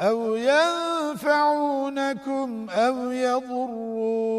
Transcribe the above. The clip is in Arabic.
أو ينفعونكم أو يضرون.